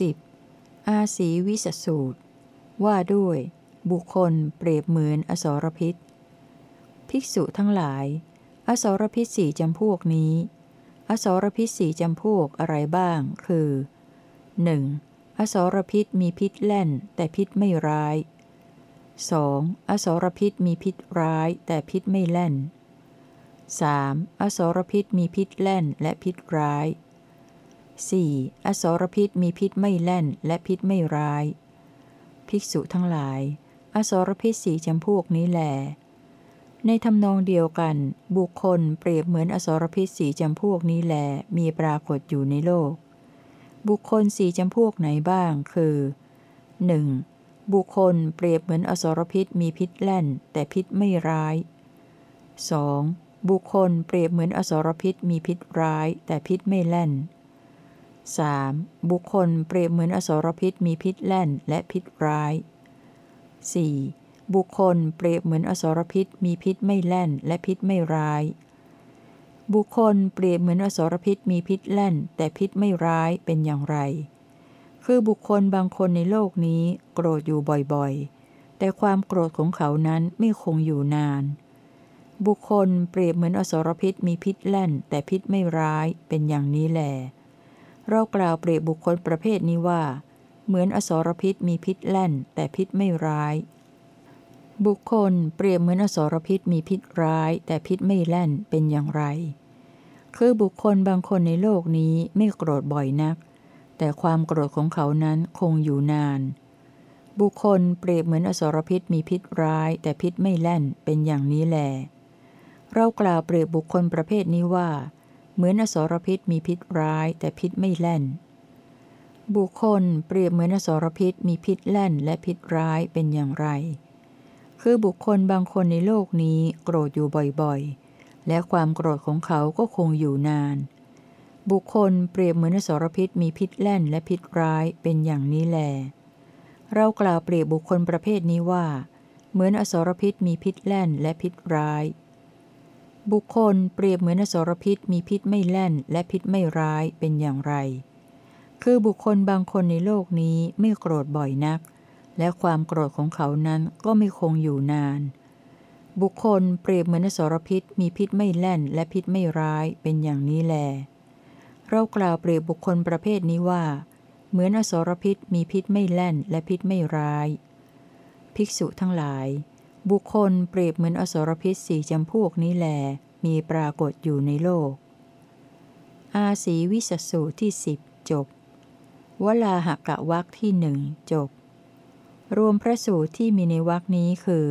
10. อาศีวิสสูตร ว่าด้วย บุคคลเปรียบเหมือนอสรพิษ ภิกษุทั้งหลาย อสรพิษสี่จำพวกนี้ อสรพิษสี่จำพวกอะไรบ้าง คือ 1. อสรพิษมีพิษแล่นแต่พิษไม่ร้าย 2. อสรพิษมีพิษร้ายแต่พิษไม่แล่น 3. อสรพิษมีพิษแล่นและพิษร้าย 4. อสรพิษมีพิษไม่แล่นและพิษไม่ร้าย ภิกษุทั้งหลาย อสรพิษสี่จำพวกนี้แหลในทำนองเดียวกัน บุคคลเปรียบเหมือนอสรพิษสี่จำพวกนี้แล มีปรากฏอยู่ในโลก บุคคลสี่จำพวกไหนบ้าง คือ 1. บุคคลเปรียบเหมือนอสรพิษมีพิษแล่น แต่พิษไม่ร้าย 2. บุคคลเปรียบเหมือนอสรพิษมีพิษร้าย แต่พิษไม่แล่น 3. บุคคลเปรียบเหมือนอสรพิษมีพิษแล่นและพิษร้าย 4. บุคคลเปรียบเหมือนอสรพิษมีพิษไม่แล่นและพิษไม่ร้าย บุคคลเปรียบเหมือนอสรพิษมีพิษแล่น แต่พิษไม่ร้ายเป็นอย่างไร คือบุคคลบางคนในโลกนี้โกรธอยู่บ่อยๆ แต่ความโกรธของเขานั้นไม่คงอยู่นาน บุคคลเปรียบเหมือนอสรพิษมีพิษแล่น แต่พิษไม่ร้ายเป็นอย่างนี้แหละ เรากล่าวเปรียบบุคคลประเภทนี้ว่า เหมือนอสรพิษมีพิษแล่น แต่พิษไม่ร้าย บุคคลเปรียบเหมือนอสรพิษมีพิษร้าย แต่พิษไม่แล่นเป็นอย่างไร คือบุคคลบางคนในโลกนี้ไม่โกรธบ่อยนัก แต่ความโกรธของเขานั้นคงอยู่นาน บุคคลเปรียบเหมือนอสรพิษมีพิษร้าย แต่พิษไม่แล่นเป็นอย่างนี้แล เรากล่าวเปรียบบุคคลประเภทนี้ว่า เหมือนอสรพิษมีพิษร้ายแต่พิษไม่แล่น บุคคลเปรียบเหมือนอสรพิษมีพิษแล่นและพิษร้ายเป็นอย่างไร คือบุคคลบางคนในโลกนี้โกรธอยู่บ่อยๆ และความโกรธของเขาก็คงอยู่นาน บุคคลเปรียบเหมือนอสรพิษมีพิษแล่นและพิษร้ายเป็นอย่างนี้แล เรากล่าวเปรียบบุคคลประเภทนี้ว่า เหมือนอสรพิษมีพิษแล่นและพิษร้าย บุคคลเปรียบเหมือนอสรพิษมีพิษไม่แล่นและพิษไม่ร้ายเป็นอย่างไร คือบุคคลบางคนในโลกนี้ไม่โกรธบ่อยนัก และความโกรธของเขานั้นก็ไม่คงอยู่นาน บุคคลเปรียบเหมือนอสรพิษมีพิษไม่แล่นและพิษไม่ร้ายเป็นอย่างนี้แล เรากล่าวเปรียบบุคคลประเภทนี้ว่า เหมือนอสรพิษมีพิษไม่แล่นและพิษไม่ร้าย ภิกษุทั้งหลาย บุคคลเปรียบเหมือนอสรพิษสี่จำพวกนี้แล มีปรากฏอยู่ในโลก อาศีวิสสูที่สิบจบ วลาหกะวักที่หนึ่งจบ รวมพระสูตรที่มีในวักนี้คือ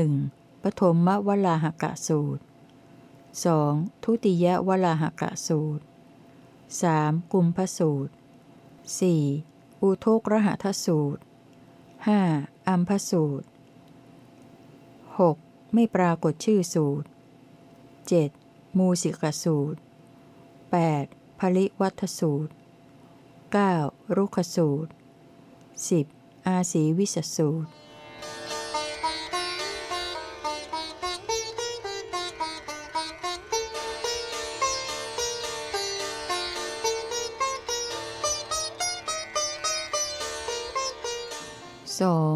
1. ปฐมวลาหกะสูตร 2. ทุติยวลาหกะสูตร 3. กุมพสูตร 4. อุทกรหัทสูตร 5. อัมพสูตร 6. ไม่ปรากฏชื่อสูตร 7. มูสิกสูตร 8. ภลิวัตสูตร 9. รุขสูตร 10. อาศีวิสสูตรสอง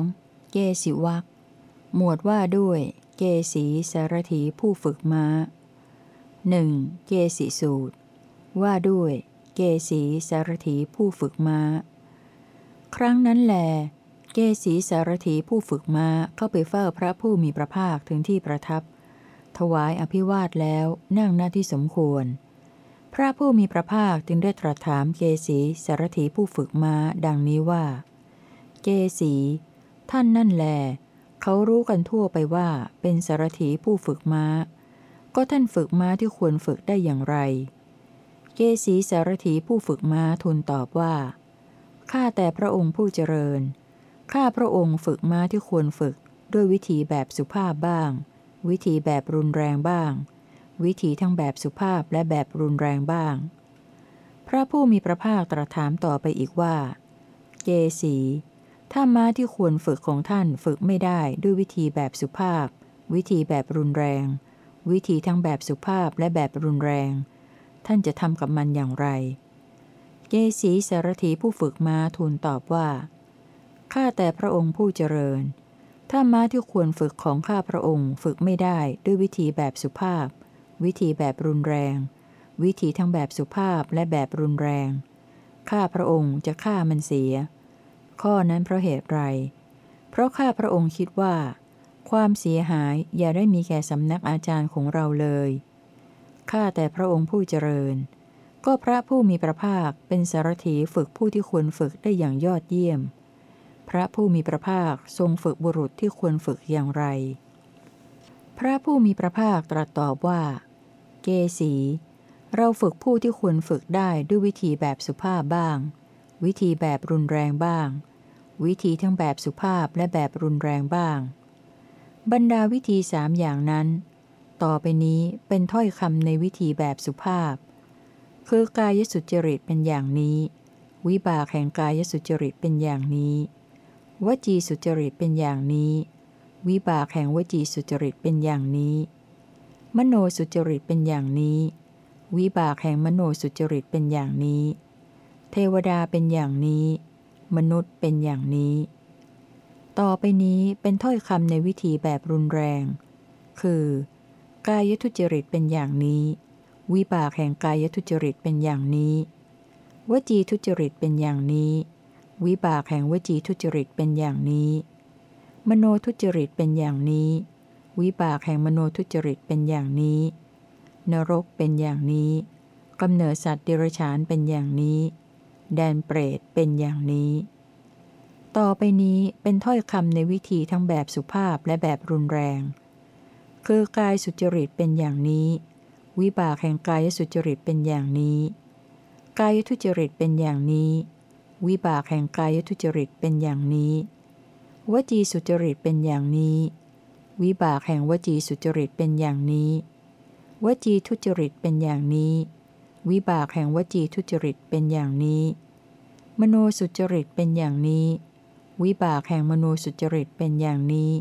เกสิวัก หมวดว่าด้วย เกสีสารถีผู้ฝึกม้าหนึ่งเกสีสูตร ว่าด้วย เกสีสารถีผู้ฝึกม้า ครั้งนั้นแล เกสีสารถีผู้ฝึกม้าเข้าไปเฝ้าพระผู้มีพระภาคถึงที่ประทับ ถวายอภิวาทแล้วนั่งหน้าที่สมควร พระผู้มีพระภาคจึงได้ตรัสถามเกสีสารถีผู้ฝึกม้าดังนี้ว่า เกสี ท่านนั่นแหละ เขารู้กันทั่วไปว่าเป็นสารถีผู้ฝึกม้า ก็ท่านฝึกม้าที่ควรฝึกได้อย่างไร เกษีสารถีผู้ฝึกม้าทูลตอบว่า ข้าแต่พระองค์ผู้เจริญ ข้าพระองค์ฝึกม้าที่ควรฝึกด้วยวิธีแบบสุภาพบ้าง วิธีแบบรุนแรงบ้าง วิธีทั้งแบบสุภาพและแบบรุนแรงบ้าง พระผู้มีพระภาคตรัสถามต่อไปอีกว่า เกษี ถ้าม้าที่ควรฝึกของท่านฝึกไม่ได้ด้วยวิธีแบบสุภาพ วิธีแบบรุนแรง วิธีทั้งแบบสุภาพและแบบรุนแรง ท่านจะทำกับมันอย่างไร เกสีสารถีผู้ฝึกม้าทูลตอบว่า ข้าแต่พระองค์ผู้เจริญ ถ้าม้าที่ควรฝึกของข้าพระองค์ฝึกไม่ได้ด้วยวิธีแบบสุภาพ วิธีแบบรุนแรง วิธีทั้งแบบสุภาพและแบบรุนแรง ข้าพระองค์จะฆ่ามันเสีย ข้อนั้นเพราะเหตุไร เพราะข้าพระองค์คิดว่า ความเสียหายอย่าได้มีแก่สำนักอาจารย์ของเราเลย ข้าแต่พระองค์ผู้เจริญ ก็พระผู้มีพระภาคเป็นสารถีฝึกผู้ที่ควรฝึกได้อย่างยอดเยี่ยม พระผู้มีพระภาคทรงฝึกบุรุษที่ควรฝึกอย่างไร พระผู้มีพระภาคตรัสตอบว่า เกสี เราฝึกผู้ที่ควรฝึกได้ด้วยวิธีแบบสุภาพบ้าง วิธีแบบรุนแรงบ้าง วิธีทั้งแบบสุภาพและแบบรุนแรงบ้าง บรรดาวิธีสามอย่างนั้น ต่อไปนี้เป็นถ้อยคำในวิธีแบบสุภาพ คือกายสุจริตเป็นอย่างนี้ วิบากแห่งกายสุจริตเป็นอย่างนี้ วจีสุจริตเป็นอย่างนี้ วิบากแห่งวจีสุจริตเป็นอย่างนี้ มโนสุจริตเป็นอย่างนี้ วิบากแห่งมโนสุจริตเป็นอย่างนี้ เทวดาเป็นอย่างนี้ มนุษย์เป็นอย่างนี้ ต่อไปนี้เป็นถ้อยคำในวิธีแบบรุนแรง คือ กายทุจริตเป็นอย่างนี้ วิบากแห่งกายทุจริตเป็นอย่างนี้ วจีทุจริตเป็นอย่างนี้ วิบากแห่งวจีทุจริตเป็นอย่างนี้ มโนทุจริตเป็นอย่างนี้ วิบากแห่งมโนทุจริตเป็นอย่างนี้ นรกเป็นอย่างนี้กำเนิดสัตว์เดรัจฉานเป็นอย่างนี้ แดนเปรตเป็นอย่างนี้ ต่อไปนี้เป็นถ้อยคำในวิธีทั้งแบบสุภาพและแบบรุนแรง คือกายสุจริตเป็นอย่างนี้ วิบากแห่งกายสุจริตเป็นอย่างนี้ กายทุจริตเป็นอย่างนี้ วิบากแห่งกายทุจริตเป็นอย่างนี้ วจีสุจริตเป็นอย่างนี้ วิบากแห่งวจีสุจริตเป็นอย่างนี้ วจีทุจริตเป็นอย่างนี้ วิบากแห่งวจีทุจริตเป็นอย่างนี้ มโนสุจริตเป็นอย่างนี้ วิบากแห่งมโนสุจริตเป็นอย่างนี้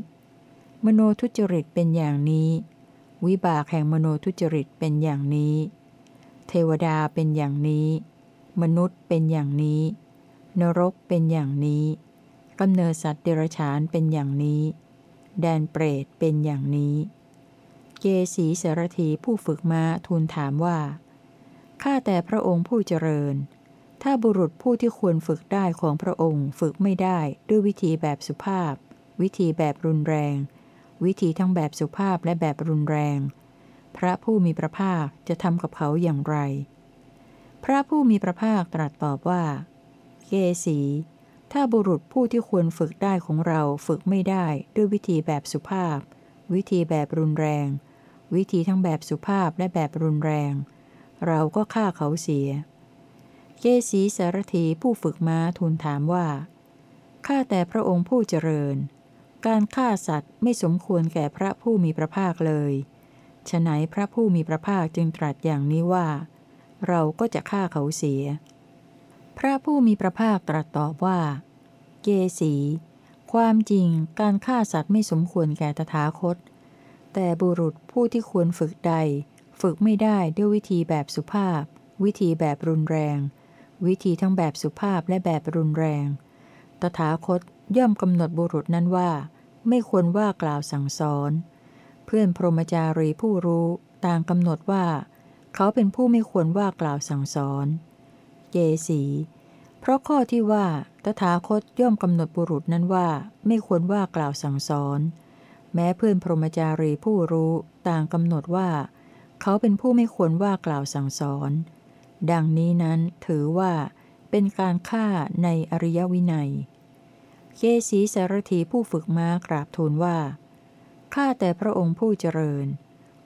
มโนทุจริตเป็นอย่างนี้ วิบากแห่งมโนทุจริตเป็นอย่างนี้ เทวดาเป็นอย่างนี้ มนุษย์เป็นอย่างนี้ นรกเป็นอย่างนี้กำเนิดสัตว์เดรัจฉานเป็นอย่างนี้ แดนเปรตเป็นอย่างนี้ เกสีสารถีผู้ฝึกมาทูลถามว่า ข้าแต่พระองค์ผู้เจริญ ถ้าบุรุษผู้ที่ควรฝึกได้ของพระองค์ฝึกไม่ได้ด้วยวิธีแบบสุภาพ วิธีแบบรุนแรง วิธีทั้งแบบสุภาพและแบบรุนแรง พระผู้มีพระภาคจะทำกับเขาอย่างไร พระผู้มีพระภาคตรัสตอบว่า เกสี ถ้าบุรุษผู้ที่ควรฝึกได้ของเราฝึกไม่ได้ด้วยวิธีแบบสุภาพ วิธีแบบรุนแรง วิธีทั้งแบบสุภาพและแบบรุนแรง เราก็ฆ่าเขาเสีย เกสีสารถีผู้ฝึกม้าทูลถามว่า ข้าแต่พระองค์ผู้เจริญ การฆ่าสัตว์ไม่สมควรแก่พระผู้มีพระภาคเลยฉะไหนพระผู้มีพระภาคจึงตรัสอย่างนี้ว่า เราก็จะฆ่าเขาเสีย พระผู้มีพระภาคตรัสตอบว่า เกสี ความจริงการฆ่าสัตว์ไม่สมควรแก่ตถาคต แต่บุรุษผู้ที่ควรฝึกใด ฝึกไม่ได้ด้วยวิธีแบบสุภาพ วิธีแบบรุนแรง วิธีทั้งแบบสุภาพและแบบรุนแรง ตถาคตย่อมกำหนดบุรุษนั้นว่า ไม่ควรว่ากล่าวสั่งสอน เพื่อนพรหมจารีผู้รู้ต่างกำหนดว่า เขาเป็นผู้ไม่ควรว่ากล่าวสั่งสอน เยสี เพราะข้อที่ว่า ตถาคตย่อมกำหนดบุรุษนั้นว่า ไม่ควรว่ากล่าวสั่งสอน แม้เพื่อนพรหมจารีผู้รู้ต่างกำหนดว่า เขาเป็นผู้ไม่ควรว่ากล่าวสั่งสอน ดังนี้นั้นถือว่าเป็นการฆ่าในอริยวินัย เกสีสารถีผู้ฝึกม้ากราบทูลว่า ข้าแต่พระองค์ผู้เจริญ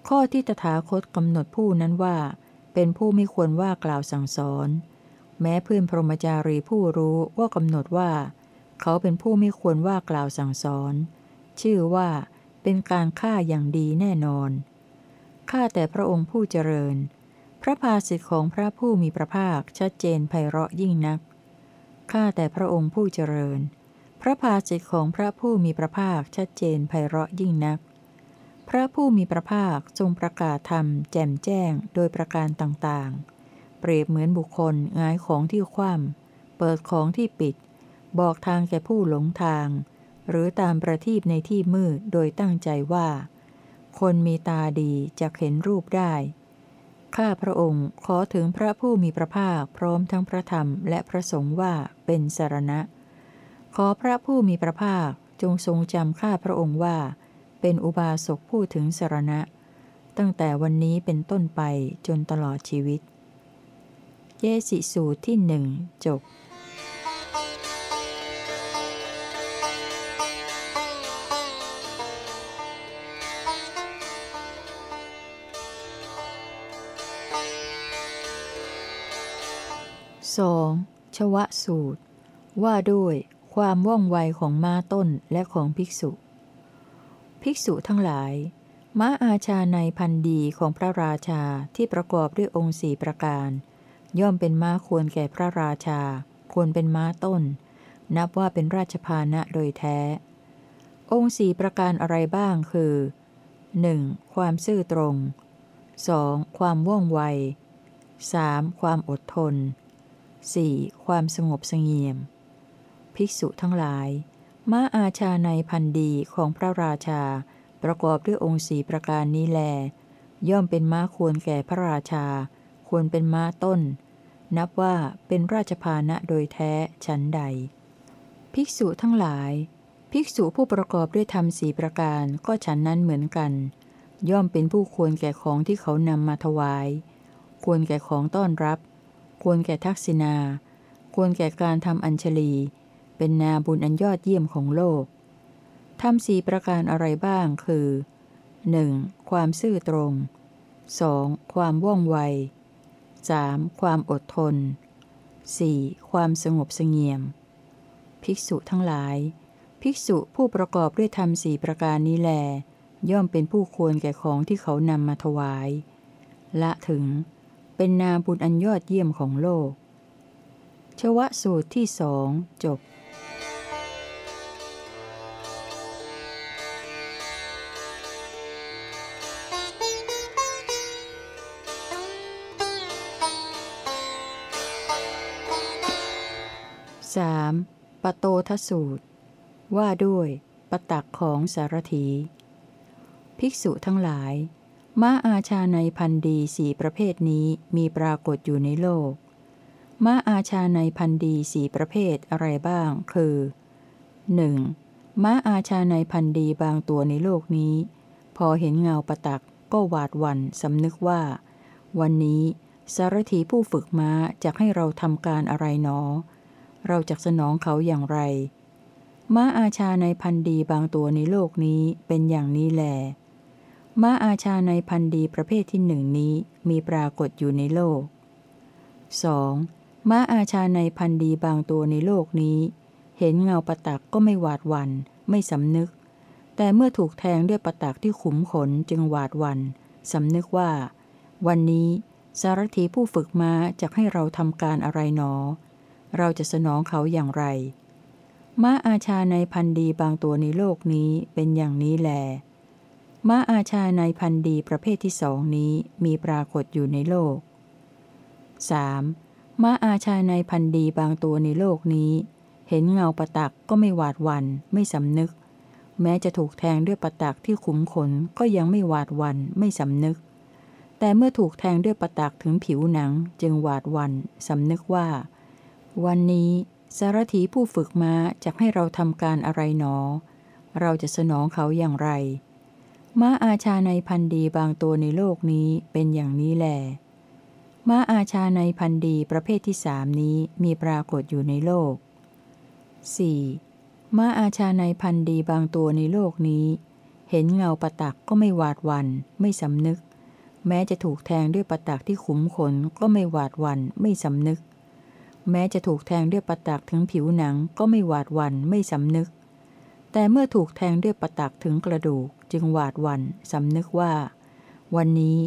ข้อที่ตถาคตกำหนดผู้นั้นว่า เป็นผู้ไม่ควรว่ากล่าวสั่งสอน แม้เพื่อนพรหมจารีผู้รู้ว่ากำหนดว่า เขาเป็นผู้ไม่ควรว่ากล่าวสั่งสอน ชื่อว่าเป็นการฆ่าอย่างดีแน่นอน ข้าแต่พระองค์ผู้เจริญ พระภาสิทธิของพระผู้มีพระภาคชัดเจนไพเราะยิ่งนัก ข้าแต่พระองค์ผู้เจริญ พระภาสิทธิของพระผู้มีพระภาคชัดเจนไพเราะยิ่งนัก พระผู้มีพระภาคทรงประกาศธรรมแจ่มแจ้งโดยประการต่างๆ เปรียบเหมือนบุคคลงายของที่คว่ำเปิดของที่ปิด บอกทางแก่ผู้หลงทาง หรือตามประทีปในที่มืดโดยตั้งใจว่า คนมีตาดีจะเห็นรูปได้ ข้าพระองค์ขอถึงพระผู้มีพระภาคพร้อมทั้งพระธรรมและพระสงฆ์ว่าเป็นสารณะ ขอพระผู้มีพระภาคจงทรงจำข้าพระองค์ว่า เป็นอุบาสกผู้ถึงสารณะ ตั้งแต่วันนี้เป็นต้นไปจนตลอดชีวิต เยสิสูตรที่หนึ่งจบ 2. ชวะสูตร ว่าด้วยความว่องไวของม้าต้นและของภิกษุ ภิกษุทั้งหลาย ม้าอาชาในพันดีของพระราชาที่ประกอบด้วยองค์สี่ประการ ย่อมเป็นม้าควรแก่พระราชา ควรเป็นม้าต้น นับว่าเป็นราชพานะโดยแท้ องค์สี่ประการอะไรบ้างคือ 1. ความซื่อตรง 2. ความว่องไว 3. ความอดทน 4. ความสงบสงเงียม ภิกษุทั้งหลาย ม้าอาชาในพันดีของพระราชา ประกอบด้วยองค์สีประการนี้แล ย่อมเป็นม้าควรแก่พระราชา ควรเป็นม้าต้น นับว่าเป็นราชพานะโดยแท้ฉันใด ภิกษุทั้งหลาย ภิกษุผู้ประกอบด้วยธรรมสีประการก็ฉันนั้นเหมือนกัน ย่อมเป็นผู้ควรแก่ของที่เขานำมาถวาย ควรแก่ของต้อนรับ ควรแก่ทักษิณา ควรแก่การทำอัญชลี เป็นนาบุญอันยอดเยี่ยมของโลกทำสีประการอะไรบ้างคือ 1. ความซื่อตรง 2. ความว่องไว 3. ความอดทน 4. ความสงบสงเงียม ภิกษุทั้งหลาย ภิกษุผู้ประกอบด้วยธรรมสี่ประการนี้แล ย่อมเป็นผู้ควรแก่ของที่เขานำมาถวาย ละถึง เป็นนาบุญอันยอดเยี่ยมของโลก ชวะสูตรที่สองจบ 3. ปโตทสูตร ว่าด้วยปตักของสารถี ภิกษุทั้งหลาย ม้าอาชาในพันดีสี่ประเภทนี้มีปรากฏอยู่ในโลก ม้าอาชาในพันดีสี่ประเภทอะไรบ้าง คือ 1. ม้าอาชาในพันดีบางตัวในโลกนี้ พอเห็นเงาประตักก็หวาดวันสำนึกว่า วันนี้สารถีผู้ฝึกม้าจะให้เราทำการอะไรหนอ เราจะสนองเขาอย่างไร ม้าอาชาในพันดีบางตัวในโลกนี้เป็นอย่างนี้แหล ม้าอาชาในพันดีประเภทที่หนึ่งนี้มีปรากฏอยู่ในโลก 2. ม้าอาชาในพันดีบางตัวในโลกนี้ เห็นเงาประตักก็ไม่หวาดวัน ไม่สำนึก แต่เมื่อถูกแทงด้วยประตักที่ขุมขนจึงหวาดวันสำนึกว่า วันนี้สารถีผู้ฝึกม้าจะให้เราทำการอะไรหนอ เราจะสนองเขาอย่างไร ม้าอาชาในพันดีบางตัวในโลกนี้เป็นอย่างนี้แหล ม้าอาชาในพันดีประเภทที่สองนี้มีปรากฏอยู่ในโลก 3. ม้าอาชาในพันดีบางตัวในโลกนี้ เห็นเงาประตักก็ไม่หวาดวันไม่สำนึก แม้จะถูกแทงด้วยประตักที่ขุมขนก็ยังไม่หวาดวันไม่สำนึก แต่เมื่อถูกแทงด้วยประตักถึงผิวหนังจึงหวาดวันสำนึกว่า วันนี้สารถีผู้ฝึกม้าจะให้เราทำการอะไรหนอ เราจะสนองเขาอย่างไร ม้าอาชาในพันดีบางตัวในโลกนี้เป็นอย่างนี้แหลม้าอาชาในพันดีประเภทที่สามนี้มีปรากฏอยู่ในโลก 4. ม้าอาชาในพันดีบางตัวในโลกนี้ เห็นเงาประตักก็ไม่หวาดวัน ไม่สำนึก แม้จะถูกแทงด้วยประตักที่ขุมขนก็ไม่หวาดวัน ไม่สำนึก แม้จะถูกแทงด้วยประตักถึงผิวหนังก็ไม่หวาดวัน ไม่สำนึก แต่เมื่อถูกแทงด้วยประตักถึงกระดูก จึงหวาดวันสำนึกว่า วันนี้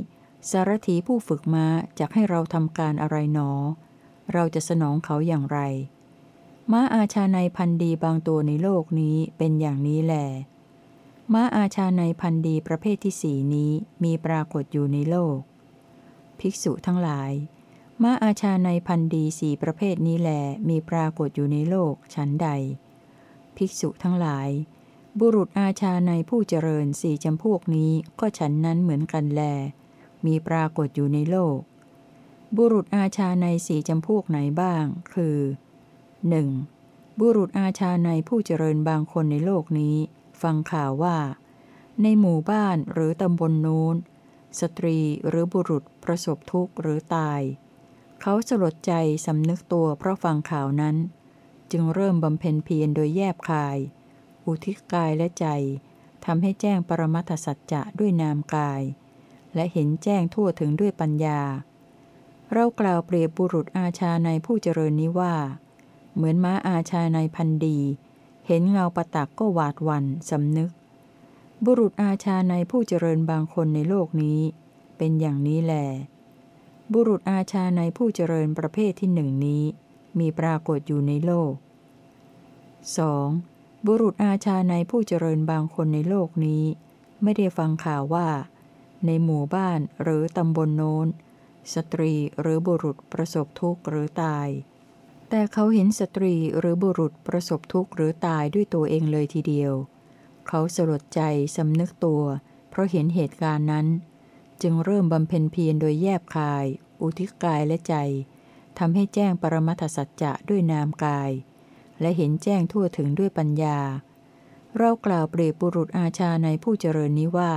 สารถีผู้ฝึกม้าจะให้เราทำการอะไรหนอ เราจะสนองเขาอย่างไร ม้าอาชาในพันดีบางตัวในโลกนี้เป็นอย่างนี้แหลม้าอาชาในพันดีประเภทที่สี่นี้มีปรากฏอยู่ในโลก ภิกษุทั้งหลาย ม้าอาชาในพันดีสี่ประเภทนี้แหลมีปรากฏอยู่ในโลกชั้นใด ภิกษุทั้งหลาย บุรุษอาชาในผู้เจริญสี่จำพวกนี้ก็ฉันนั้นเหมือนกันแล มีปรากฏอยู่ในโลก บุรุษอาชาในสี่จำพวกไหนบ้าง คือ 1. บุรุษอาชาในผู้เจริญบางคนในโลกนี้ ฟังข่าวว่า ในหมู่บ้านหรือตำบลนนู้น สตรีหรือบุรุษประสบทุกข์หรือตาย เขาสลดใจสำนึกตัวเพราะฟังข่าวนั้น จึงเริ่มบำเพ็ญเพียรโดยแยบคาย อุทิศกายและใจทำให้แจ้งปรมัตสัจจะด้วยนามกาย และเห็นแจ้งทั่วถึงด้วยปัญญา เรากล่าวเปรียบบุรุษอาชาในผู้เจริญนี้ว่า เหมือนม้าอาชาในพันดี เห็นเงาประตักก็หวาดวันสำนึก บุรุษอาชาในผู้เจริญบางคนในโลกนี้ เป็นอย่างนี้แหลบุรุษอาชาในผู้เจริญประเภทที่หนึ่งนี้ มีปรากฏอยู่ในโลก 2. บุรุษอาชาในผู้เจริญบางคนในโลกนี้ ไม่ได้ฟังข่าวว่า ในหมู่บ้านหรือตำบลโน้น สตรีหรือบุรุษประสบทุกข์หรือตาย แต่เขาเห็นสตรีหรือบุรุษประสบทุกข์หรือตายด้วยตัวเองเลยทีเดียว เขาสลดใจสำนึกตัว เพราะเห็นเหตุการณ์นั้น จึงเริ่มบำเพ็ญเพียรโดยแยบคาย อุทิศกายและใจทำให้แจ้งปรมัตถสัจจะด้วยนามกาย และเห็นแจ้งทั่วถึงด้วยปัญญา เรากล่าวเปรียบบุรุษอาชาในผู้เจริญนี้ว่า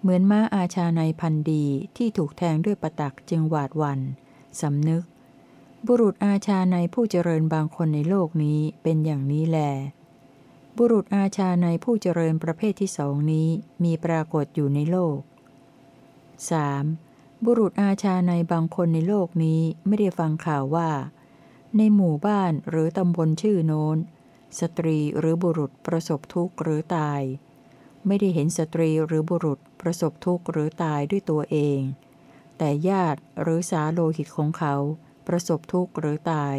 เหมือนม้าอาชาในพันดีที่ถูกแทงด้วยประตักจึงหวาดวันสำนึก บุรุษอาชาในผู้เจริญบางคนในโลกนี้เป็นอย่างนี้แล บุรุษอาชาในผู้เจริญประเภทที่สองนี้มีปรากฏอยู่ในโลก 3. บุรุษอาชาในบางคนในโลกนี้ไม่ได้ฟังข่าวว่า ในหมู่บ้านหรือตำบลชื่อโน้น สตรีหรือบุรุษประสบทุกข์หรือตาย ไม่ได้เห็นสตรีหรือบุรุษประสบทุกข์หรือตายด้วยตัวเอง แต่ญาติหรือสาโลหิตของเขา ประสบทุกข์หรือตาย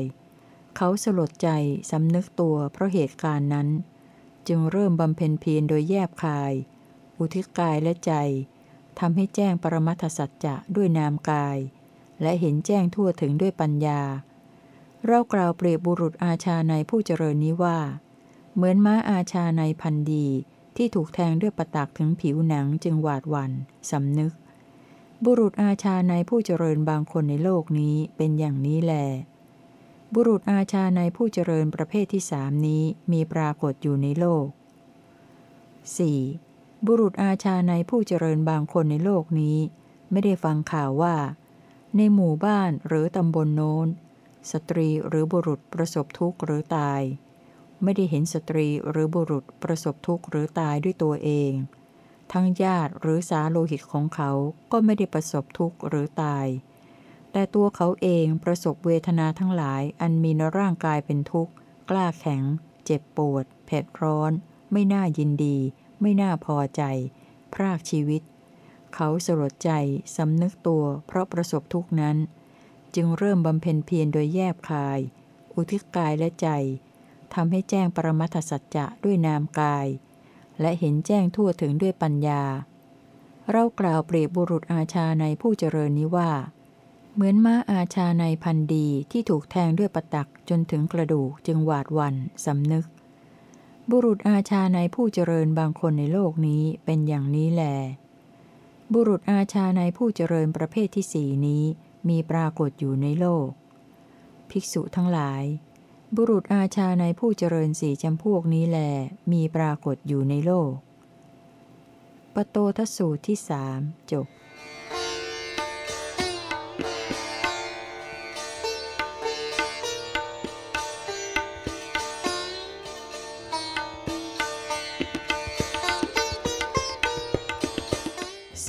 เขาสลดใจสำนึกตัวเพราะเหตุการณ์นั้น จึงเริ่มบำเพ็ญเพียรโดยแยบคาย อุทิศกายและใจทำให้แจ้งปรมัตถสัจจะด้วยนามกาย และเห็นแจ้งทั่วถึงด้วยปัญญา เรากล่าวเปรียบบุรุษอาชาในผู้เจริญนี้ว่า เหมือนม้าอาชาในพันดีที่ถูกแทงด้วยประตักถึงผิวหนังจึงหวาดหวัน่นสำนึก บุรุษอาชาในผู้เจริญบางคนในโลกนี้เป็นอย่างนี้แล บุรุษอาชาในผู้เจริญประเภทที่สามนี้มีปรากฏอยู่ในโลก 4. บุรุษอาชาในผู้เจริญบางคนในโลกนี้ ไม่ได้ฟังข่าวว่า ในหมู่บ้านหรือตำบลโน้น สตรีหรือบุรุษประสบทุกข์หรือตาย ไม่ได้เห็นสตรีหรือบุรุษประสบทุกข์หรือตายด้วยตัวเอง ทั้งญาติหรือสาโลหิตของเขาก็ไม่ได้ประสบทุกข์หรือตาย แต่ตัวเขาเองประสบเวทนาทั้งหลายอันมีในร่างกายเป็นทุกข์ กล้าแข็ง เจ็บปวด เผ็ดร้อน ไม่น่ายินดี ไม่น่าพอใจ พรากชีวิต เขาสลดใจสำนึกตัวเพราะประสบทุกข์นั้น จึงเริ่มบำเพ็ญเพียรโดยแยบคาย อุทิศกายและใจทำให้แจ้งปรมัตถสัจจะด้วยนามกาย และเห็นแจ้งทั่วถึงด้วยปัญญา เรากล่าวเปรียบบุรุษอาชาในผู้เจริญนี้ว่า เหมือนม้าอาชาในพันดีที่ถูกแทงด้วยประตักจนถึงกระดูกจึงหวาดวันสำนึก บุรุษอาชาในผู้เจริญบางคนในโลกนี้เป็นอย่างนี้แล บุรุษอาชาในผู้เจริญประเภทที่สี่นี้ มีปรากฏอยู่ในโลก ภิกษุทั้งหลาย บุรุษอาชาในผู้เจริญสี่จำพวกนี้แล มีปรากฏอยู่ในโลก ปโตทสูตรที่สามจบ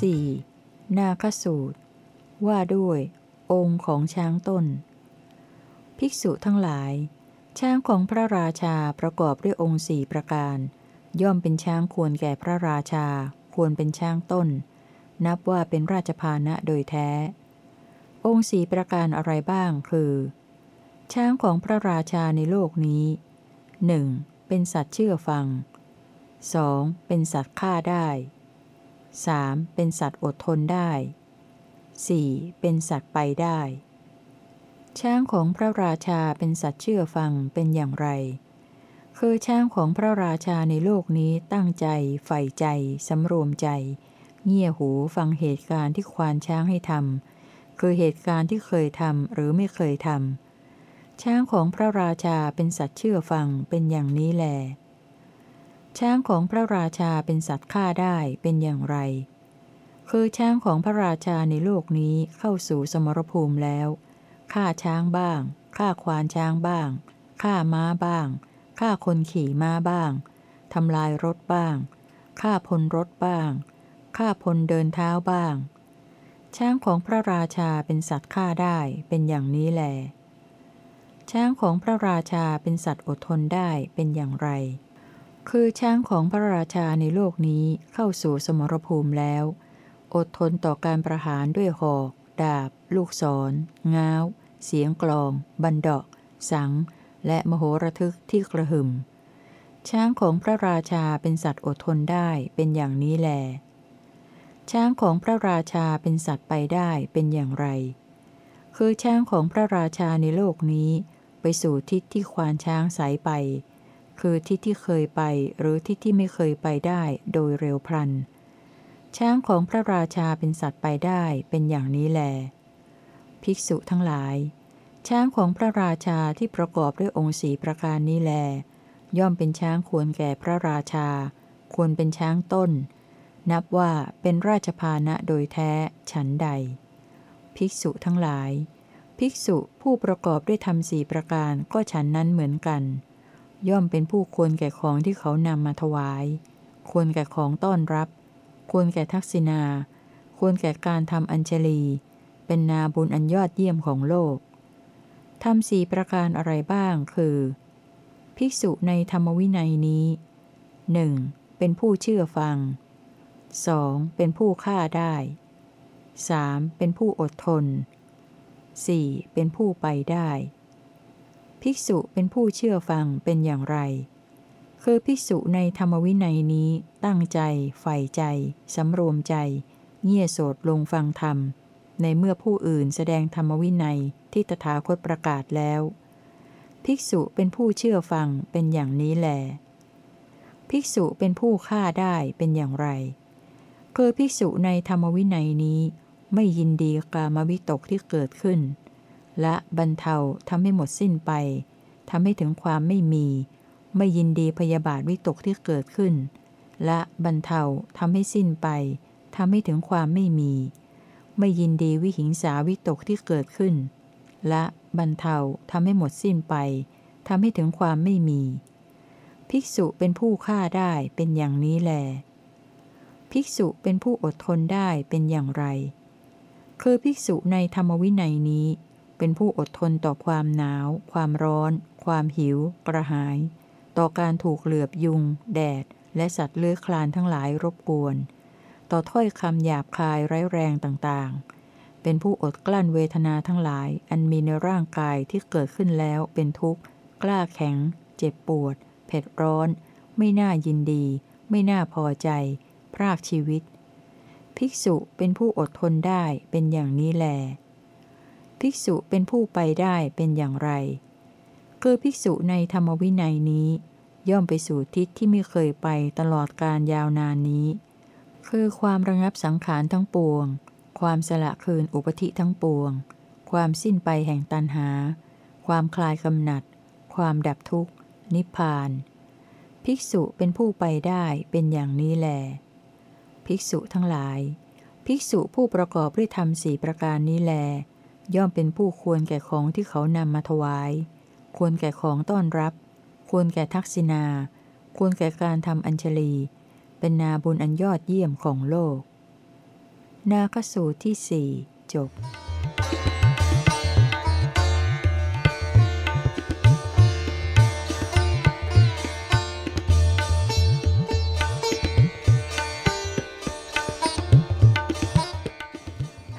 4. นาคสูตร ว่าด้วย องค์ของช้างต้น ภิกษุทั้งหลาย ช้างของพระราชาประกอบด้วยองค์สี่ประการ ย่อมเป็นช้างควรแก่พระราชา ควรเป็นช้างต้น นับว่าเป็นราชพานะโดยแท้ องค์สี่ประการอะไรบ้างคือ ช้างของพระราชาในโลกนี้หนึ่งเป็นสัตว์เชื่อฟัง 2. เป็นสัตว์ฆ่าได้ 3. เป็นสัตว์อดทนได้ 4. เป็นสัตว์ไปได้ ช้างของพระราชาเป็นสัตว์เชื่อฟังเป็นอย่างไร คือช้างของพระราชาในโลกนี้ตั้งใจ ใฝ่ใจ สำรวมใจ เงี่ยหูฟังเหตุการณ์ที่ควานช้างให้ทำคือเหตุการณ์ที่เคยทำหรือไม่เคยทำช้างของพระราชาเป็นสัตว์เชื่อฟังเป็นอย่างนี้แล ช้างของพระราชาเป็นสัตว์ฆ่าได้เป็นอย่างไร คือช้างของพระราชาในโลกนี้เข้าสู่สมรภูมิแล้วฆ่าช้างบ้างฆ่าควานช้างบ้างฆ่าม้าบ้างฆ่าคนขี่ม้าบ้างทำลายรถบ้างฆ่าพลรถบ้างฆ่าพลเดินเท้าบ้าง ช้างของพระราชาเป็นสัตว์ฆ่าได้เป็นอย่างนี้แหลช้างของพระราชาเป็นสัตว์อดทนได้เป็นอย่างไร คือช้างของพระราชาในโลกนี้เข้าสู่สมรภูมิแล้ว อดทนต่อการประหารด้วยหอก ดาบ ลูกศร ง้าว เสียงกลอง บันดาะสัง และมโหระทึกที่กระหึ่ม ช้างของพระราชาเป็นสัตว์อดทนได้เป็นอย่างนี้แล ช้างของพระราชาเป็นสัตว์ไปได้เป็นอย่างไร คือช้างของพระราชาในโลกนี้ ไปสู่ทิศที่ควานช้างสายไป คือทิศที่เคยไปหรือทิศที่ไม่เคยไปได้โดยเร็วพลัน ช้างของพระราชาเป็นสัตว์ไปได้เป็นอย่างนี้แล ภิกษุทั้งหลาย ช้างของพระราชาที่ประกอบด้วยองค์สีประการนี้แล ย่อมเป็นช้างควรแก่พระราชา ควรเป็นช้างต้น นับว่าเป็นราชพานะโดยแท้ฉันใด ภิกษุทั้งหลาย ภิกษุผู้ประกอบด้วยธรรมสีประการก็ฉันนั้นเหมือนกัน ย่อมเป็นผู้ควรแก่ของที่เขานำมาถวาย ควรแก่ของต้อนรับ ควรแก่ทักษิณา ควรแก่การทำอัญชลี เป็นนาบุญอันยอดเยี่ยมของโลกทำสี่ประการอะไรบ้าง คือ ภิกษุในธรรมวินัยนี้หนึ่งเป็นผู้เชื่อฟัง 2. เป็นผู้ฆ่าได้ 3. เป็นผู้อดทน 4. เป็นผู้ไปได้ ภิกษุเป็นผู้เชื่อฟังเป็นอย่างไร คือภิกษุในธรรมวินัยนี้ตั้งใจ ใฝ่ใจ สำรวมใจ เงี่ยโสดลงฟังธรรม ในเมื่อผู้อื่นแสดงธรรมวินัยที่ตถาคตประกาศแล้ว ภิกษุเป็นผู้เชื่อฟังเป็นอย่างนี้แลภิกษุเป็นผู้ฆ่าได้เป็นอย่างไร คือภิกษุในธรรมวินัยนี้ไม่ยินดีกามวิตกที่เกิดขึ้น และบรรเทาทำให้หมดสิ้นไปทำให้ถึงความไม่มี ไม่ยินดีพยาบาทวิตกที่เกิดขึ้น และบรรเทาทำให้สิ้นไปทำให้ถึงความไม่มี ไม่ยินดีวิหิงสาวิตกที่เกิดขึ้น และบรรเทาทำให้หมดสิ้นไปทำให้ถึงความไม่มี ภิกษุเป็นผู้ฆ่าได้เป็นอย่างนี้แล ภิกษุเป็นผู้อดทนได้เป็นอย่างไร คือภิกษุในธรรมวินัยนี้ เป็นผู้อดทนต่อความหนาว ความร้อน ความหิว กระหาย ต่อการถูกเหลือบยุง แดด และสัตว์เลื้อยคลานทั้งหลายรบกวน ต่อถ้อยคำหยาบคายไร้แรงต่างๆ เป็นผู้อดกลั้นเวทนาทั้งหลาย อันมีในร่างกายที่เกิดขึ้นแล้วเป็นทุกข์ กล้าแข็ง เจ็บปวด เผ็ดร้อน ไม่น่ายินดี ไม่น่าพอใจ พรากชีวิต ภิกษุเป็นผู้อดทนได้เป็นอย่างนี้แล ภิกษุเป็นผู้ไปได้เป็นอย่างไร คือภิกษุในธรรมวินัยนี้ ย่อมไปสู่ทิศที่ไม่เคยไปตลอดการยาวนานนี้ คือความระงับสังขารทั้งปวง ความสละคืนอุปธิทั้งปวง ความสิ้นไปแห่งตันหา ความคลายกำหนัด ความดับทุกข์ นิพพาน ภิกษุเป็นผู้ไปได้เป็นอย่างนี้แล ภิกษุทั้งหลาย ภิกษุผู้ประกอบด้วยธรรมสี่ประการนี้แล ย่อมเป็นผู้ควรแก่ของที่เขานำมาถวาย ควรแก่ของต้อนรับ ควรแก่ทักษิณา ควรแก่การทำอัญชลี เป็นนาบุญอันยอดเยี่ยมของโลก นาคสูตรที่สี่จบ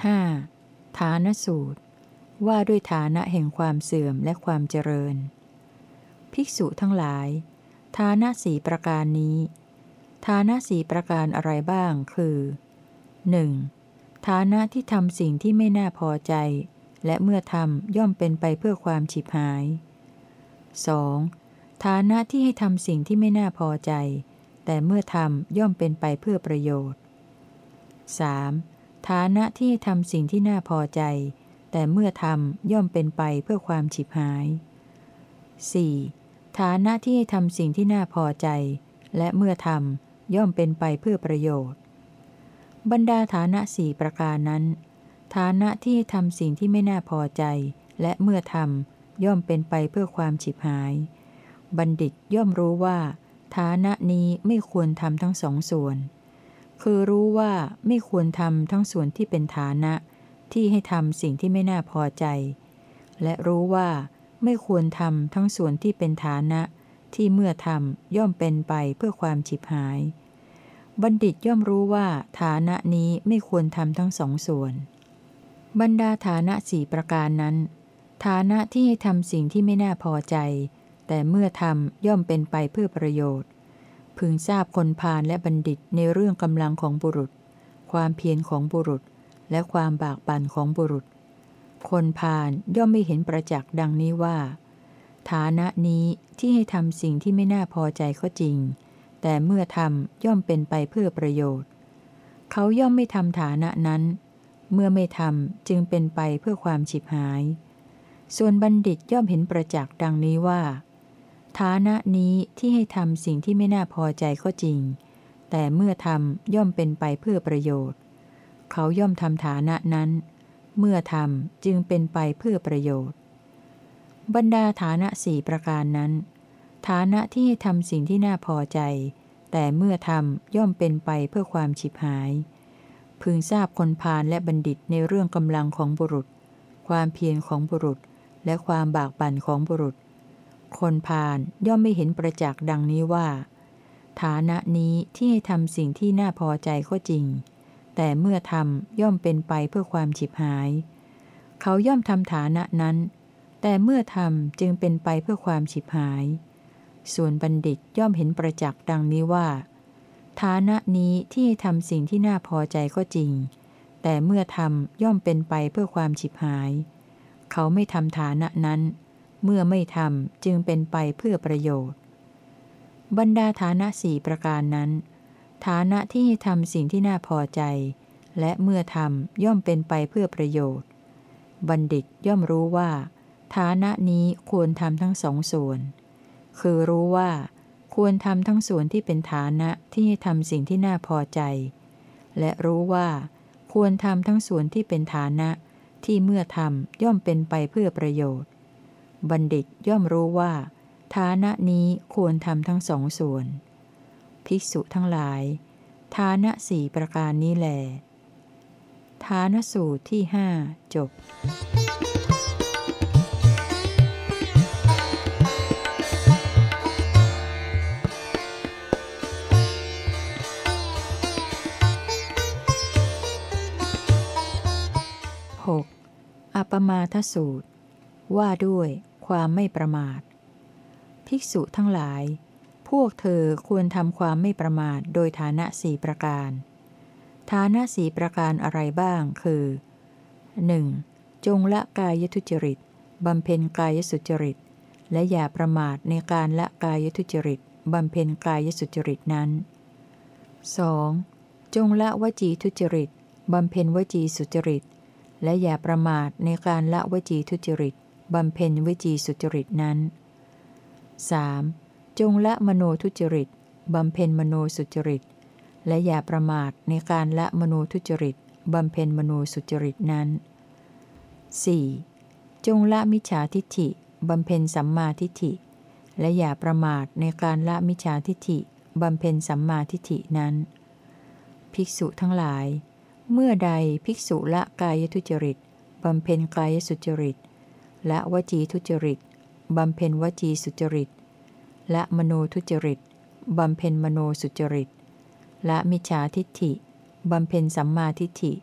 ห้าฐานสูตร ว่าด้วยฐานะแห่งความเสื่อมและความเจริญ ภิกษุทั้งหลาย ฐานะสี่ประการนี้ ฐานะสี่ประการอะไรบ้าง คือ 1. ฐานะที่ทำสิ่งที่ไม่น่าพอใจ และเมื่อทำย่อมเป็นไปเพื่อความฉิบหาย 2. ฐานะที่ให้ทำสิ่งที่ไม่น่าพอใจ แต่เมื่อทำย่อมเป็นไปเพื่อประโยชน์ 3. ฐานะที่ให้ทำสิ่งที่น่าพอใจ แต่เมื่อทำย่อมเป็นไปเพื่อความฉิบหาย 4. ฐานะที่ให้ทำสิ่งที่น่าพอใจ และเมื่อทำย่อมเป็นไปเพื่อประโยชน์ บรรดาฐานะสี่ประการนั้น ฐานะที่ทำสิ่งที่ไม่น่าพอใจ และเมื่อทำย่อมเป็นไปเพื่อความฉิบหาย บัณฑิตย่อมรู้ว่า ฐานะนี้ไม่ควรทำทั้งสองส่วน คือรู้ว่าไม่ควรทำทั้งส่วนที่เป็นฐานะ ที่ให้ทำสิ่งที่ไม่น่าพอใจ และรู้ว่าไม่ควรทำทั้งส่วนที่เป็นฐานะ ที่เมื่อทำย่อมเป็นไปเพื่อความฉิบหาย บัณฑิตย่อมรู้ว่าฐานะนี้ไม่ควรทำทั้งสองส่วน บรรดาฐานะสี่ประการนั้น ฐานะที่ให้ทำสิ่งที่ไม่น่าพอใจ แต่เมื่อทำย่อมเป็นไปเพื่อประโยชน์ พึงทราบคนพาลและบัณฑิตในเรื่องกำลังของบุรุษ ความเพียรของบุรุษ และความบากบั่นของบุรุษ คนพาลย่อมไม่เห็นประจักษ์ดังนี้ว่า ฐานะนี้ที่ให้ทำสิ่งที่ไม่น่าพอใจก็จริง แต่เมื่อทำย่อมเป็นไปเพื่อประโยชน์ เขาย่อมไม่ทำฐานะนั้น เมื่อไม่ทำจึงเป็นไปเพื่อความฉิบหาย ส่วนบัณฑิตย่อมเห็นประจักษ์ดังนี้ว่า ฐานะนี้ที่ให้ทำสิ่งที่ไม่น่าพอใจก็จริง แต่เมื่อทำย่อมเป็นไปเพื่อประโยชน์ เขาย่อมทำฐานะนั้น เมื่อทำจึงเป็นไปเพื่อประโยชน์ บรรดาฐานะสี่ประการนั้น ฐานะที่ทำสิ่งที่น่าพอใจ แต่เมื่อทำย่อมเป็นไปเพื่อความฉิบหาย พึงทราบคนพาลและบัณฑิตในเรื่องกำลังของบุรุษ ความเพียรของบุรุษ และความบากบั่นของบุรุษ คนพาลย่อมไม่เห็นประจักษ์ดังนี้ว่า ฐานะนี้ที่ทำสิ่งที่น่าพอใจก็จริง แต่เมื่อทำย่อมเป็นไปเพื่อความฉิบหาย เขาย่อมทำฐานะนั้น แต่เมื่อทำจึงเป็นไปเพื่อความฉิบหาย ส่วนบัณฑิตย่อมเห็นประจักษ์ดังนี้ว่า ฐานะนี้ที่ทำสิ่งที่น่าพอใจก็จริง แต่เมื่อทำย่อมเป็นไปเพื่อความฉิบหาย เขาไม่ทำฐานะนั้น เมื่อไม่ทำจึงเป็นไปเพื่อประโยชน์ บรรดาฐานะสี่ประการนั้น ฐานะที่ให้ทำสิ่งที่น่าพอใจ และเมื่อทำย่อมเป็นไปเพื่อประโยชน์ บัณฑิตย่อมรู้ว่า ฐานะนี้ควรทำทั้งสองส่วน คือรู้ว่า ควรทำทั้งส่วนที่เป็นฐานะที่ให้ทำสิ่งที่น่าพอใจ และรู้ว่า ควรทำทั้งส่วนที่เป็นฐานะที่เมื่อทำย่อมเป็นไปเพื่อประโยชน์ บัณฑิตย่อมรู้ว่า ฐานะนี้ควรทำทั้งสองส่วน ภิกษุทั้งหลาย ฐานะสี่ประการนี้แหลฐานสูตรที่ห้าจบ 6. อัปมาทสูตร ว่าด้วยความไม่ประมาท ภิกษุทั้งหลาย วกเธอควรทำความไม่ประมาทโดยฐานะสี่ประการ ฐานะสี่ประการอะไรบ้างคือ 1. จงละกายทุจริตบำเพ็ญกายสุจริต และอย่าประมาทในการละกายทุจริตบำเพ็ญกายสุจริตนั้น 2. จงละวจีทุจริตบำเพ็ญวจีสุจริต และอย่าประมาทในการละวจีทุจริตบำเพ็ญวจีสุจริตนั้น 3. จงละมโนทุจริตบำเพ็ญมโนสุจริต และอย่าประมาทในการละมโนทุจริตบำเพ็ญมโนสุจริตนั้น 4. จงละมิจฉาทิฏฐิบำเพ็ญสัมมาทิฏฐิ และอย่าประมาทในการละมิจฉาทิฏฐิบำเพ็ญสัมมาทิฏฐินั้น ภิกษุทั้งหลาย เมื่อใดภิกษุละกายทุจริตบำเพ็ญกายสุจริต และวจีทุจริตบำเพ็ญวจีสุจริต และมโนทุจริตบำเพ็ญมโนสุจริต และมิจฉาทิฏฐิบำเพ็ญสัมมาทิฏฐิ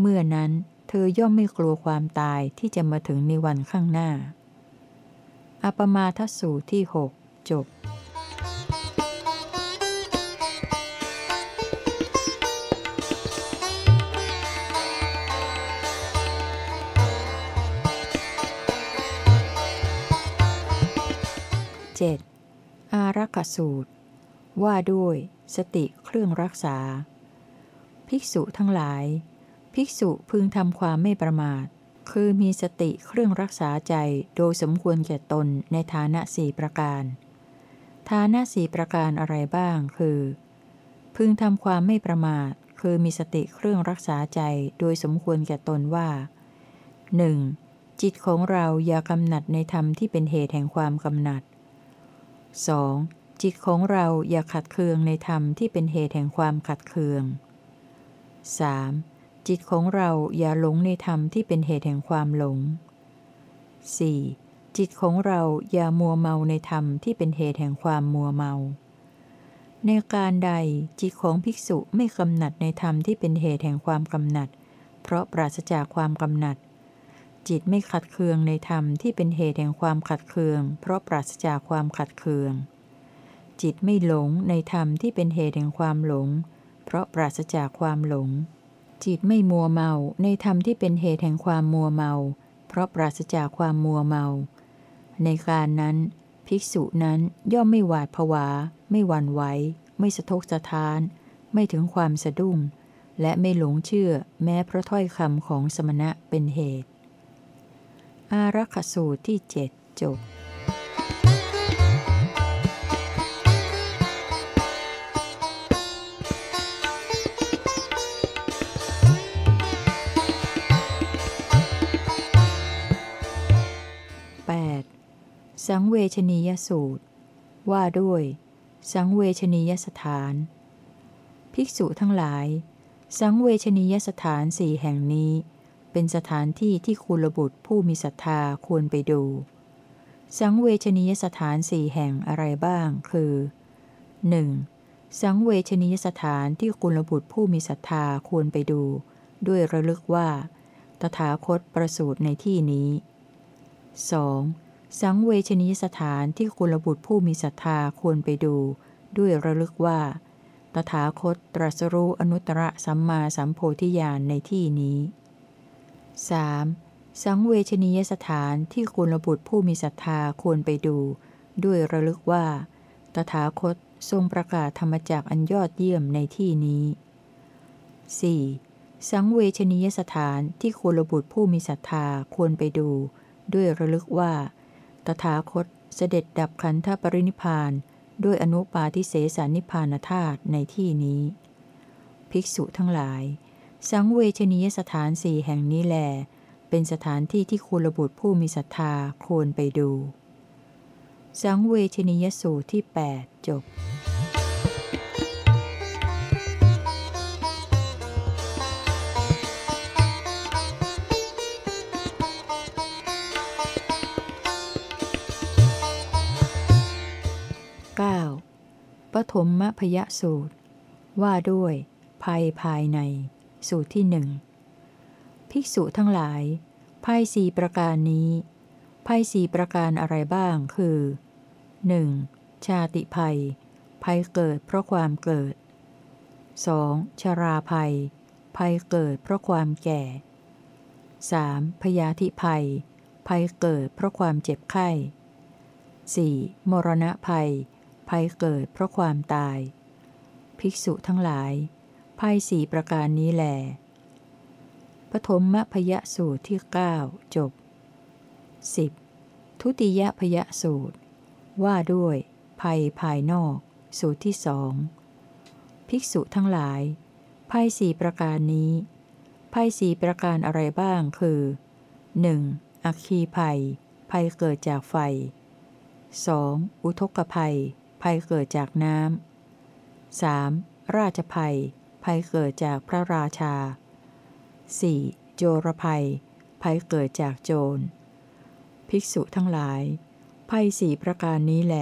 เมื่อนั้นเธอย่อมไม่กลัวความตายที่จะมาถึงในวันข้างหน้า อปมาทสูที่ 6 จบเจ็ด อารักขสูตร ว่าด้วย สติเครื่องรักษา ภิกษุทั้งหลาย ภิกษุพึงทำความไม่ประมาท คือมีสติเครื่องรักษาใจโดยสมควรแก่ตนในฐานะสี่ประการ ฐานะสี่ประการอะไรบ้าง คือ พึงทำความไม่ประมาท คือมีสติเครื่องรักษาใจโดยสมควรแก่ตนว่า 1. จิตของเราอย่ากำหนัดในธรรมที่เป็นเหตุแห่งความกำหนัด 2. จิตของเราอย่าขัดเคืองในธรรมที่เป็นเหตุแห่งความขัดเคือง 3. จิตของเราอย่าหลงในธรรมที่เป็นเหตุแห่งความหลง 4. จิตของเราอย่ามัวเมาในธรรมที่เป็นเหตุแห่งความมัวเมา ในการใดจิตของภิกษุไม่กำหนัดในธรรมที่เป็นเหตุแห่งความกำหนัด เพราะปราศจากความกำหนัด จิตไม่ขัดเคืองในธรรมที่เป็นเหตุแห่งความขัดเคือง เพราะปราศจากความขัดเคือง จิตไม่หลงในธรรมที่เป็นเหตุแห่งความหลง เพราะปราศจากความหลง จิตไม่มัวเมาในธรรมที่เป็นเหตุแห่งความมัวเมา เพราะปราศจากความมัวเมา ในการนั้น ภิกษุนั้นย่อมไม่หวาดผวา ไม่หวั่นไหวไม่สะทกสะท้าน ไม่ถึงความสะดุ้ง และไม่หลงเชื่อแม้เพราะถ้อยคำของสมณะเป็นเหตุ อารักขสูตรที่เจ็ดจบสังเวชนียสูตร ว่าด้วย สังเวชนียสถาน ภิกษุทั้งหลาย สังเวชนียสถานสี่แห่งนี้ เป็นสถานที่ที่คุณบุตรผู้มีศรัทธาควรไปดู สังเวชนียสถานสี่แห่งอะไรบ้าง คือ 1. สังเวชนียสถานที่กุลบุตรผู้มีศรัทธาควรไปดู ด้วยระลึกว่า ตถาคตประสูติในที่นี้ 2. สังเวชนียสถานที่กุลบุตรผู้มีศรัทธาควรไปดู ด้วยระลึกว่าตถาคตตรัสรู้อนุตตรสัมมาสัมโพธิญาณในที่นี้ 3. สังเวชนียสถานที่กุลบุตรผู้มีศรัทธาควรไปดู ด้วยระลึกว่า ตถาคตทรงประกาศธรรมจักอันยอดเยี่ยมในที่นี้ 4. สังเวชนียสถานที่กุลบุตรผู้มีศรัทธาควรไปดู ด้วยระลึกว่า ตถาคตเสด็จดับขันธปรินิพานด้วยอนุปาทิเสสานิพานธาตุในที่นี้ ภิกษุทั้งหลาย สังเวชนียสถานสี่แห่งนี้แล เป็นสถานที่ที่คุณบุตรผู้มีศรัทธาควรไปดู สังเวชนียสูตรที่ 8 จบ 9. ปฐมมพยสูตร ว่าด้วย ภัยภายใน สูตรที่หนึ่งภิกษุทั้งหลายภัยสี่ประการนี้ภัยสี่ประการอะไรบ้างคือ 1. ชาติภัยภัยเกิดเพราะความเกิด 2. ชราภัยภัยเกิดเพราะความแก่ 3. พยาธิภัยภัยเกิดเพราะความเจ็บไข้ 4. มรณะภัยภัยเกิดเพราะความตาย ภิกษุทั้งหลาย ภัยสี่ประการนี้แหลปฐมพยสูตรที่ 9 จบ 10. ทุติยพยสูตร ว่าด้วย ภัยภายนอก สูตรที่สองภิกษุทั้งหลาย ภัยสี่ประการนี้ ภัยสี่ประการอะไรบ้างคือ 1. อัคคีภัย ภัยเกิดจากไฟ 2. อุทกภัย ภัยเกิดจากน้ำ 3. ราชภัย ภัยเกิดจากพระราชา 4. โจรภัย ภัยเกิดจากโจร ภิกษุทั้งหลาย ภัยสี่ประการนี้แหล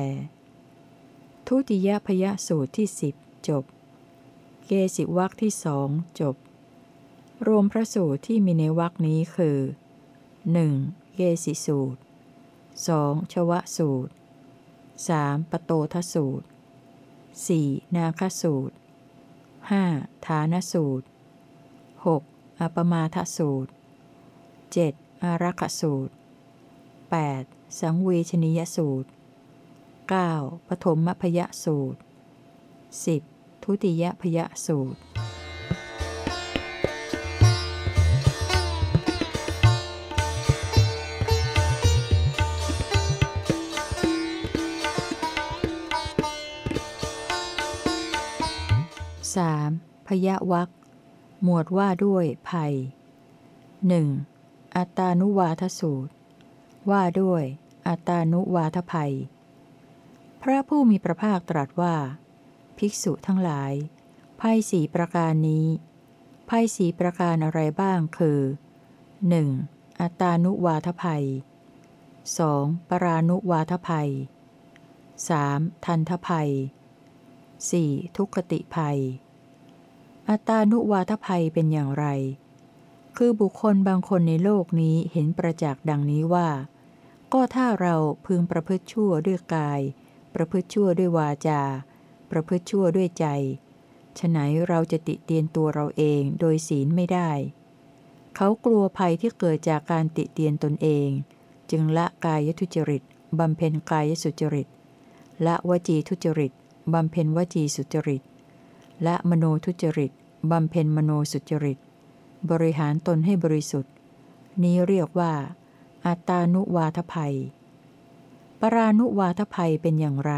ทุติยพยสูตรที่สิบจบ เกสิวักที่สองจบ รวมพระสูตรที่มีในวักนี้คือ 1. เกสิสูตร 2. ชวสูตร 3. ปโตทสูตร 4. นาคสูตร 5. ฐานสูตร 6. อปมาทสูตร 7. อารักสูตร 8. สังเวชนียสูตร 9. ปฐมพยสูตร 10. ทุติยพยสูตร 3. พยวักหมวดว่าด้วยภัย 1. อัตานุวาทสูตร ว่าด้วย อัตานุวาทภัย พระผู้มีพระภาคตรัสว่า ภิกษุทั้งหลาย ภัยสีประการนี้ ภัยสีประการอะไรบ้างคือ 1. อัตานุวาทภัย 2. ปรานุวาทภัย 3. ทันทภัย 4. ทุกขติภัย อัตานุวาทภัยเป็นอย่างไร คือบุคคลบางคนในโลกนี้เห็นประจักษ์ดังนี้ว่า ก็ถ้าเราพึงประพฤติชั่วด้วยกาย ประพฤติชั่วด้วยวาจา ประพฤติชั่วด้วยใจฉะไหนเราจะติเตียนตัวเราเองโดยศีลไม่ได้ เขากลัวภัยที่เกิดจากการติเตียนตนเอง จึงละกายทุจริตบำเพ็ญกายสุจริต ละวจีทุจริตบำเพ็ญวจีสุจริต และมโนทุจริตบำเพ็ญมโนสุจริต บริหารตนให้บริสุทธิ์ นี้เรียกว่า อัตานุวาทภัย ปรานุวาทภัยเป็นอย่างไร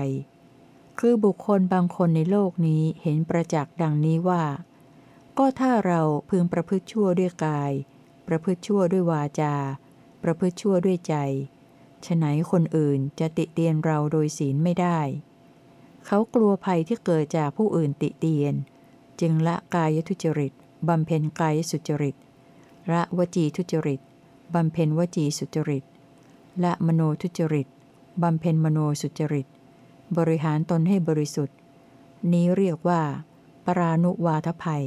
คือบุคคลบางคนในโลกนี้เห็นประจักษ์ดังนี้ว่า ก็ถ้าเราพึงประพฤติชั่วด้วยกาย ประพฤติชั่วด้วยวาจา ประพฤติชั่วด้วยใจฉไหนคนอื่นจะติเตียนเราโดยศีลไม่ได้ เขากลัวภัยที่เกิดจากผู้อื่นติเตียน จึงละกายทุจริตบำเพ็ญกายสุจริต ละวจีทุจริตบำเพ็ญวจีสุจริต ละมโนทุจริตบำเพ็ญมโนสุจริต บริหารตนให้บริสุทธิ์ นี้เรียกว่า ปรานุวาทภัย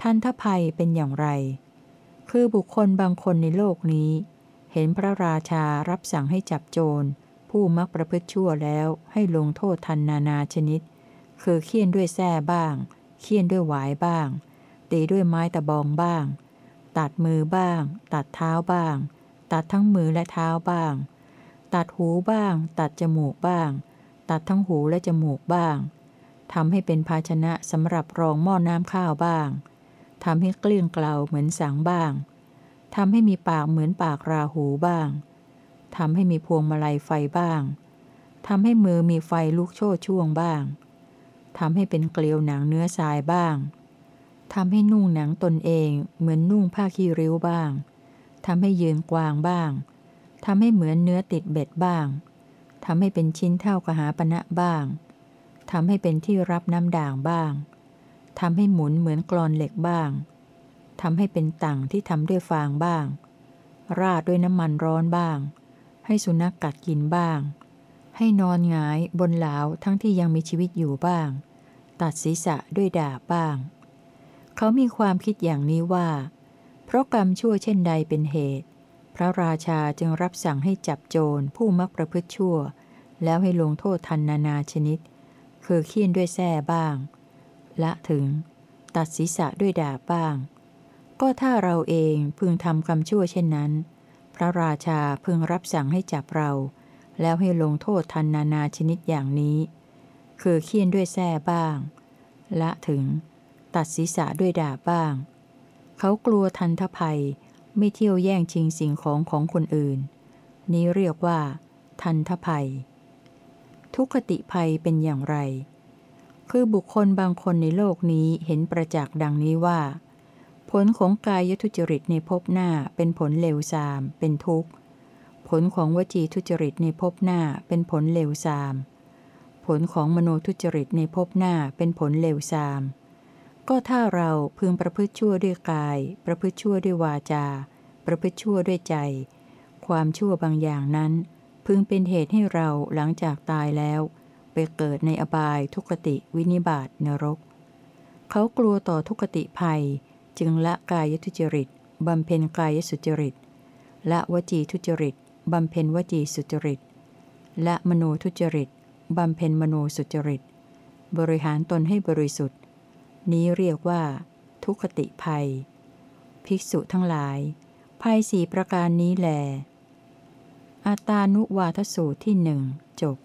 ทันทภัยเป็นอย่างไร คือบุคคลบางคนในโลกนี้ เห็นพระราชารับสั่งให้จับโจร ผู้มักประพฤติชั่วแล้วให้ลงโทษทันนานาชนิด คือเคี่ยนด้วยแส้บ้าง เคี่ยนด้วยหวายบ้าง ตีด้วยไม้ตะบองบ้าง ตัดมือบ้าง ตัดเท้าบ้าง ตัดทั้งมือและเท้าบ้าง ตัดหูบ้าง ตัดจมูกบ้าง ตัดทั้งหูและจมูกบ้างทำให้เป็นภาชนะสำหรับรองหม้อน้ำข้าวบ้างทำให้เกลี้ยงเกลาเหมือนสังบ้างทำให้มีปากเหมือนปากราหูบ้าง ทำให้มีพวงมาลัยไฟบ้างทำให้มือมีไฟลุกโชดช่วงบ้างทำให้เป็นเกลียวหนังเนื้อทรายบ้างทำให้นุ่งหนังตนเองเหมือนนุ่งผ้าขี้ริ้วบ้างทำให้ยืนกวางบ้างทำให้เหมือนเนื้อติดเบ็ดบ้างทำให้เป็นชิ้นเท่ากหาปณะบ้างทำให้เป็นที่รับน้ำด่างบ้างทำให้หมุนเหมือนกรอนเหล็กบ้างทำให้เป็นต่างที่ทำด้วยฟางบ้าง ราดด้วยน้ำมันร้อนบ้าง ให้สุนัขกกัดกินบ้าง ให้นอนหงายบนเหลาทั้งที่ยังมีชีวิตอยู่บ้าง ตัดศีรษะด้วยดาบบ้าง เขามีความคิดอย่างนี้ว่า เพราะกรรมชั่วเช่นใดเป็นเหตุ พระราชาจึงรับสั่งให้จับโจรผู้มักประพฤติชั่ว แล้วให้ลงโทษทันนานาชนิด คือเคี่ยนด้วยแส้บ้าง ละถึง ตัดศีรษะด้วยดาบบ้าง ก็ถ้าเราเองพึงทำกรรมชั่วเช่นนั้น ระราชาพึงรับสั่งให้จับเรา แล้วให้ลงโทษทันนานาชนิดอย่างนี้ คือเคี่ยนด้วยแส้บ้าง ละถึง ตัดศีรษะด้วยดาบบ้าง เขากลัวทันทภัยไม่เที่ยวแย่งชิงสิ่งของของคนอื่น นี้เรียกว่า ทันทภัย ทุกขติภัยเป็นอย่างไร คือบุคคลบางคนในโลกนี้เห็นประจักษ์ดังนี้ว่า ผลของกายทุจริตในภพหน้าเป็นผลเลวทราม เป็นทุกข์ ผลของวจีทุจริตในภพหน้าเป็นผลเลวทราม ผลของมโนทุจริตในภพหน้าเป็นผลเลวทราม ก็ถ้าเราพึงประพฤติชั่วด้วยกาย ประพฤติชั่วด้วยวาจา ประพฤติชั่วด้วยใจ ความชั่วบางอย่างนั้น พึงเป็นเหตุให้เราหลังจากตายแล้ว ไปเกิดในอบายทุกติวินิบาตนรก เขากลัวต่อทุกติภัย จึงละกายทุจริตบำเพ็ญกายสุจริต ละวจีทุจริตบำเพ็ญวจีสุจริตละมโนทุจริตบำเพ็ญมโนสุจริต บริหารตนให้บริสุทธิ์ นี้เรียกว่า ทุคติภัย ภิกษุทั้งหลาย ภัยสี่ประการนี้แลอาตานุวาทสูตรที่หนึ่งจบ